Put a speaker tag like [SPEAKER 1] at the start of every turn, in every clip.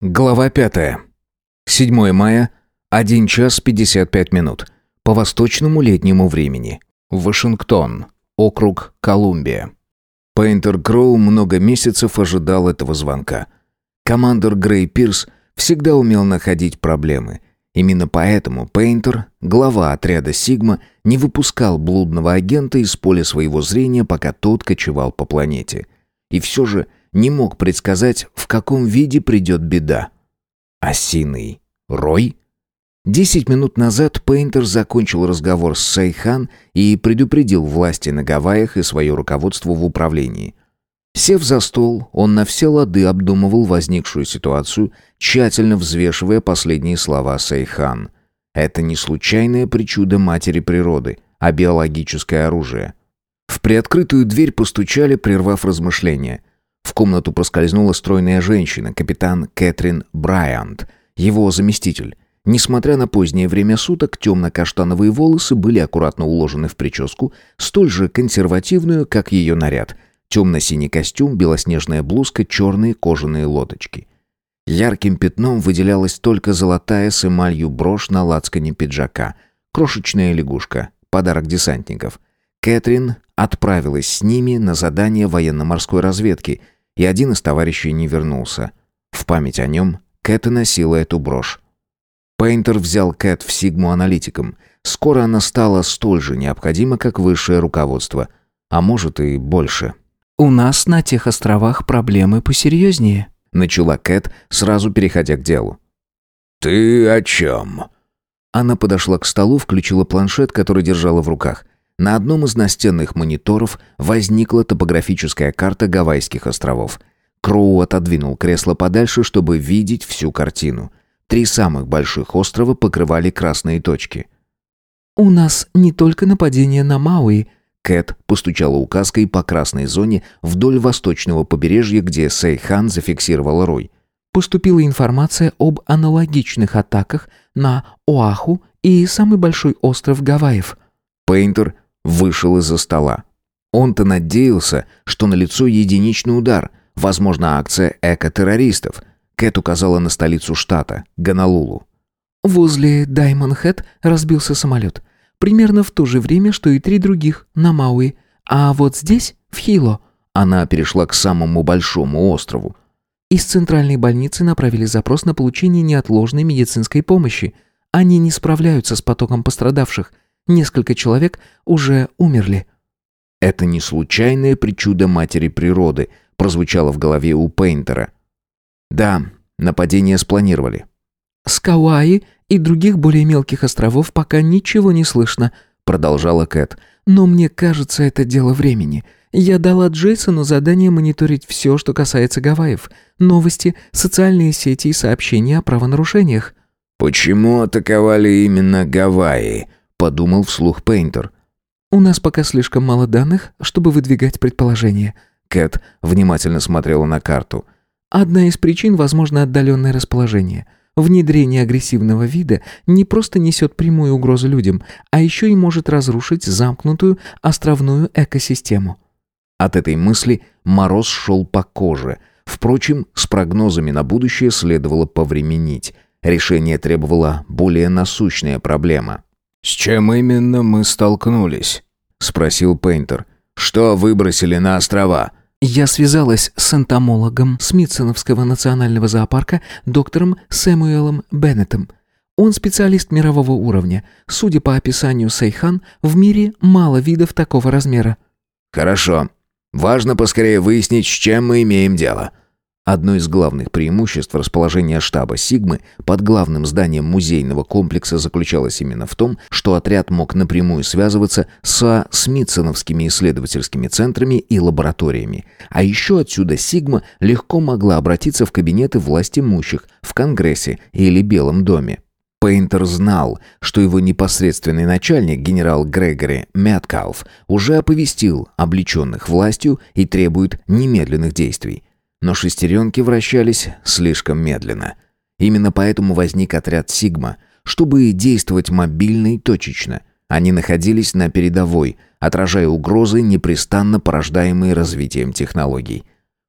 [SPEAKER 1] Глава 5. 7 мая, 1 час 55 минут. По восточному летнему времени. Вашингтон. Округ Колумбия. Пейнтер Кроу много месяцев ожидал этого звонка. Командор Грей Пирс всегда умел находить проблемы. Именно поэтому Пейнтер, глава отряда «Сигма», не выпускал блудного агента из поля своего зрения, пока тот кочевал по планете. И все же не мог предсказать, в каком виде придет беда. Осиный рой? Десять минут назад Пейнтер закончил разговор с Сайхан и предупредил власти на Гавайях и свое руководство в управлении. Сев за стол, он на все лады обдумывал возникшую ситуацию, тщательно взвешивая последние слова Сайхан. Это не случайное причуда матери природы, а биологическое оружие. В приоткрытую дверь постучали, прервав размышления. Комнату проскользнула стройная женщина, капитан Кэтрин Брайант, его заместитель. Несмотря на позднее время суток, темно-каштановые волосы были аккуратно уложены в прическу, столь же консервативную, как ее наряд. Темно-синий костюм, белоснежная блузка, черные кожаные лодочки. Ярким пятном выделялась только золотая с эмалью брошь на лацкане пиджака. Крошечная лягушка, подарок десантников. Кэтрин отправилась с ними на задание военно-морской разведки – и один из товарищей не вернулся. В память о нем Кэт носила эту брошь. Пейнтер взял Кэт в Сигму аналитиком. Скоро она стала столь же необходима, как высшее руководство. А может и больше.
[SPEAKER 2] «У нас на тех островах проблемы посерьезнее», —
[SPEAKER 1] начала Кэт, сразу переходя к делу.
[SPEAKER 3] «Ты о чем?»
[SPEAKER 1] Она подошла к столу, включила планшет, который держала в руках. На одном из настенных мониторов возникла топографическая карта Гавайских островов. Кроу отодвинул кресло подальше, чтобы видеть всю картину. Три самых больших острова покрывали красные точки.
[SPEAKER 2] «У нас не только нападение на Мауи»,
[SPEAKER 1] Кэт постучала указкой по красной зоне вдоль восточного побережья, где Сейхан зафиксировал рой.
[SPEAKER 2] Поступила информация об аналогичных атаках на Оаху и самый большой остров Гавайев.
[SPEAKER 1] Пейнтер вышел из-за стола. Он-то надеялся, что на лицо единичный удар, возможно, акция эко-террористов. Кэт указала на столицу штата, Гонолулу.
[SPEAKER 2] Возле Даймонд-Хэт разбился самолет. Примерно в то же время, что и три других, на Мауи. А вот здесь, в Хило.
[SPEAKER 1] Она перешла к самому большому острову.
[SPEAKER 2] Из центральной больницы направили запрос на получение неотложной медицинской помощи. Они не справляются с потоком пострадавших – Несколько человек уже умерли.
[SPEAKER 1] Это не случайное причудо матери природы, прозвучало в голове у Пейнтера. Да, нападение спланировали.
[SPEAKER 2] С Кауаи и других более мелких островов пока ничего не слышно, продолжала Кэт. Но мне кажется, это дело времени. Я дала Джейсону задание мониторить все, что касается Гавайев. Новости, социальные сети и сообщения о правонарушениях.
[SPEAKER 3] «Почему атаковали именно Гавайи?»
[SPEAKER 1] Подумал вслух Пейнтер.
[SPEAKER 2] У нас пока слишком мало данных, чтобы выдвигать предположения.
[SPEAKER 1] Кэт внимательно смотрела на карту.
[SPEAKER 2] Одна из причин, возможно, отдаленное расположение. Внедрение агрессивного вида не просто несет прямую угрозу людям, а еще и может разрушить замкнутую островную экосистему.
[SPEAKER 1] От этой мысли мороз шел по коже. Впрочем, с прогнозами на будущее следовало повременить. Решение требовало более насущная проблема.
[SPEAKER 3] «С чем именно мы столкнулись?» — спросил Пейнтер. «Что выбросили на острова?»
[SPEAKER 2] Я связалась с энтомологом Смитсоновского национального зоопарка доктором Сэмуэлом Беннетом. Он специалист мирового уровня. Судя по описанию Сейхан, в мире мало видов такого размера.
[SPEAKER 3] «Хорошо. Важно поскорее выяснить, с чем мы имеем дело.
[SPEAKER 1] Одно из главных преимуществ расположения штаба «Сигмы» под главным зданием музейного комплекса заключалось именно в том, что отряд мог напрямую связываться со Смитсоновскими исследовательскими центрами и лабораториями. А еще отсюда «Сигма» легко могла обратиться в кабинеты власть имущих, в Конгрессе или Белом доме. Пейнтер знал, что его непосредственный начальник, генерал Грегори Мэткалф, уже оповестил облеченных властью и требует немедленных действий. Но шестеренки вращались слишком медленно. Именно поэтому возник отряд «Сигма», чтобы действовать мобильно и точечно. Они находились на передовой, отражая угрозы, непрестанно порождаемые развитием технологий.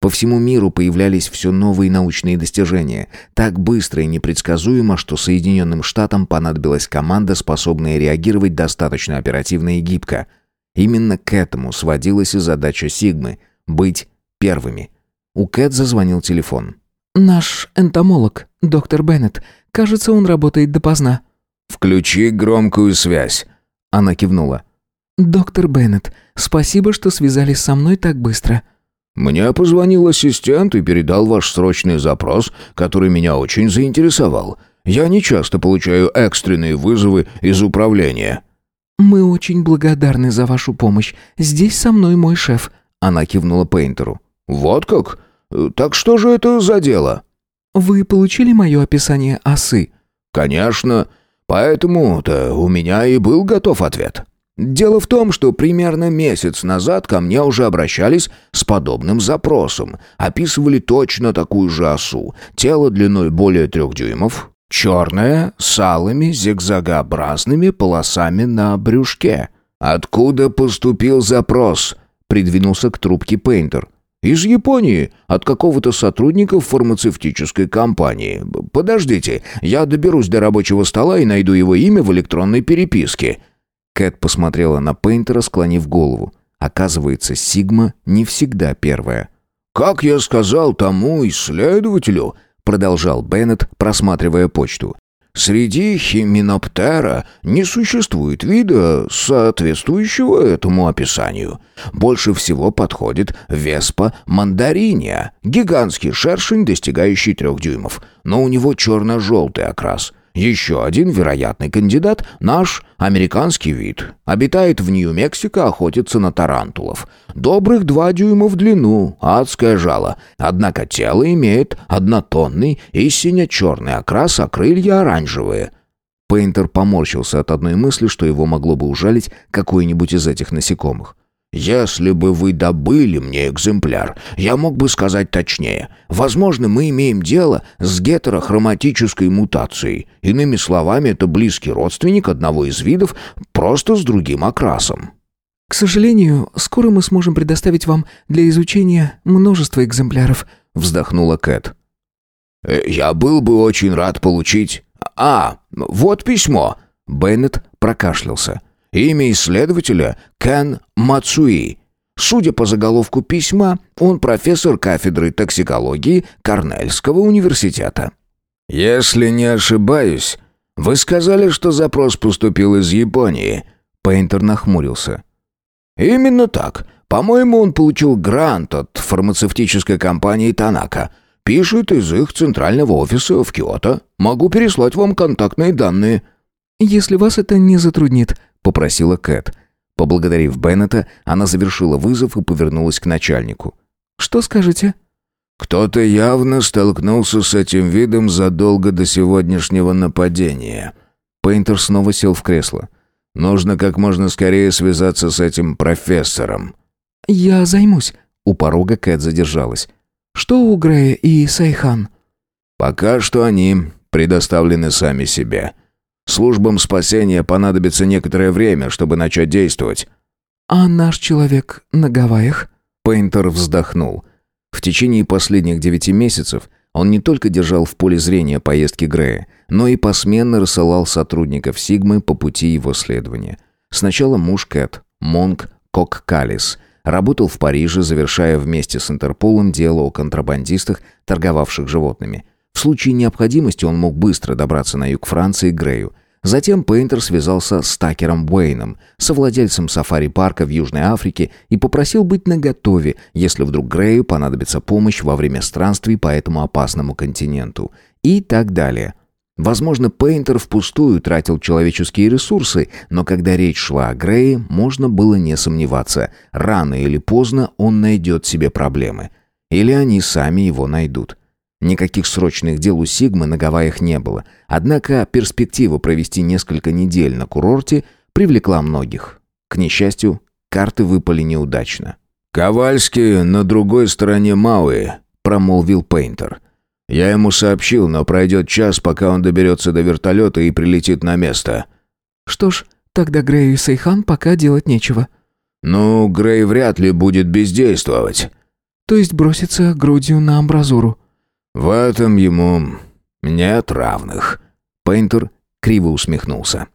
[SPEAKER 1] По всему миру появлялись все новые научные достижения. Так быстро и непредсказуемо, что Соединенным Штатам понадобилась команда, способная реагировать достаточно оперативно и гибко. Именно к этому сводилась и задача Сигмы – быть первыми. У Кэт зазвонил телефон.
[SPEAKER 2] «Наш энтомолог, доктор Беннет. Кажется, он работает допоздна».
[SPEAKER 3] «Включи громкую связь».
[SPEAKER 1] Она кивнула.
[SPEAKER 2] «Доктор Беннет, спасибо, что связались со мной так быстро».
[SPEAKER 3] «Мне позвонил ассистент и передал ваш срочный запрос, который меня очень заинтересовал. Я не часто получаю экстренные вызовы из управления».
[SPEAKER 2] «Мы очень благодарны за вашу помощь. Здесь со мной мой шеф».
[SPEAKER 1] Она кивнула Пейнтеру.
[SPEAKER 3] «Вот как? Так что же это за дело?»
[SPEAKER 2] «Вы получили мое описание осы?»
[SPEAKER 3] «Конечно. Поэтому-то у меня и был готов ответ». Дело в том, что примерно месяц назад ко мне уже обращались с подобным запросом. Описывали точно такую же осу. Тело длиной более трех дюймов, черное, с алыми зигзагообразными полосами на брюшке. «Откуда поступил запрос?» — придвинулся к трубке Пейнтер. «Из Японии, от какого-то сотрудника фармацевтической компании. Подождите, я доберусь до рабочего стола и найду его имя в электронной переписке».
[SPEAKER 1] Кэт посмотрела на Пейнтера, склонив голову. Оказывается, Сигма не всегда первая.
[SPEAKER 3] «Как я сказал тому исследователю», — продолжал Беннет, просматривая почту, «среди химиноптера не существует вида, соответствующего этому описанию. Больше всего подходит веспа мандариния, гигантский шершень, достигающий трех дюймов, но у него черно-желтый окрас». Еще один вероятный кандидат – наш американский вид. Обитает в Нью-Мексико, охотится на тарантулов. Добрых два дюйма в длину, адское жало. Однако тело имеет однотонный и сине-черный окрас, а крылья оранжевые.
[SPEAKER 1] Пейнтер поморщился от одной мысли, что его могло бы ужалить какое-нибудь из этих насекомых.
[SPEAKER 3] Если бы вы добыли мне экземпляр, я мог бы сказать точнее. Возможно, мы имеем дело с гетерохроматической мутацией. Иными словами, это близкий родственник одного из видов, просто с другим окрасом.
[SPEAKER 2] К сожалению, скоро мы сможем предоставить вам для изучения множество экземпляров, вздохнула Кэт.
[SPEAKER 3] Э, я был бы очень рад получить. А, вот письмо.
[SPEAKER 1] Беннет прокашлялся.
[SPEAKER 3] Имя исследователя – Кен Мацуи. Судя по заголовку письма, он профессор кафедры токсикологии Корнельского университета. «Если не ошибаюсь, вы сказали, что запрос поступил из Японии?»
[SPEAKER 1] Пейнтер нахмурился.
[SPEAKER 3] «Именно так. По-моему, он получил грант от фармацевтической компании «Танака». Пишет из их центрального офиса в Киото. Могу переслать вам контактные данные».
[SPEAKER 2] «Если вас это не затруднит»,
[SPEAKER 1] попросила Кэт. Поблагодарив Беннета, она завершила вызов и повернулась к начальнику.
[SPEAKER 2] «Что скажете?»
[SPEAKER 3] «Кто-то явно столкнулся с этим видом задолго до сегодняшнего нападения».
[SPEAKER 1] Пейнтер снова сел в кресло.
[SPEAKER 3] «Нужно как можно скорее связаться с этим профессором».
[SPEAKER 2] «Я займусь».
[SPEAKER 1] У порога Кэт задержалась.
[SPEAKER 2] «Что у Грея и Сайхан?»
[SPEAKER 3] «Пока что они предоставлены сами себе. Службам спасения понадобится некоторое время, чтобы начать действовать».
[SPEAKER 2] «А наш человек на Гавайях?»
[SPEAKER 1] Пейнтер вздохнул. В течение последних девяти месяцев он не только держал в поле зрения поездки Грея, но и посменно рассылал сотрудников Сигмы по пути его следования. Сначала муж Кэт, Монг Коккалис, работал в Париже, завершая вместе с Интерполом дело о контрабандистах, торговавших животными – в случае необходимости он мог быстро добраться на юг Франции к Грею. Затем Пейнтер связался с Такером Уэйном, совладельцем сафари-парка в Южной Африке, и попросил быть наготове, если вдруг Грею понадобится помощь во время странствий по этому опасному континенту. И так далее. Возможно, Пейнтер впустую тратил человеческие ресурсы, но когда речь шла о Грее, можно было не сомневаться. Рано или поздно он найдет себе проблемы. Или они сами его найдут. Никаких срочных дел у Сигмы на Гавайях не было. Однако перспектива провести несколько недель на курорте привлекла многих. К несчастью, карты выпали неудачно.
[SPEAKER 3] «Ковальский на другой стороне Мауи», — промолвил Пейнтер. «Я ему сообщил, но пройдет час, пока он доберется до вертолета и прилетит на место».
[SPEAKER 2] «Что ж, тогда Грею и Сейхан пока делать нечего».
[SPEAKER 3] «Ну, Грей вряд ли будет бездействовать».
[SPEAKER 2] То есть броситься грудью на амбразуру.
[SPEAKER 3] В этом ему нет равных.
[SPEAKER 1] Пейнтер криво усмехнулся.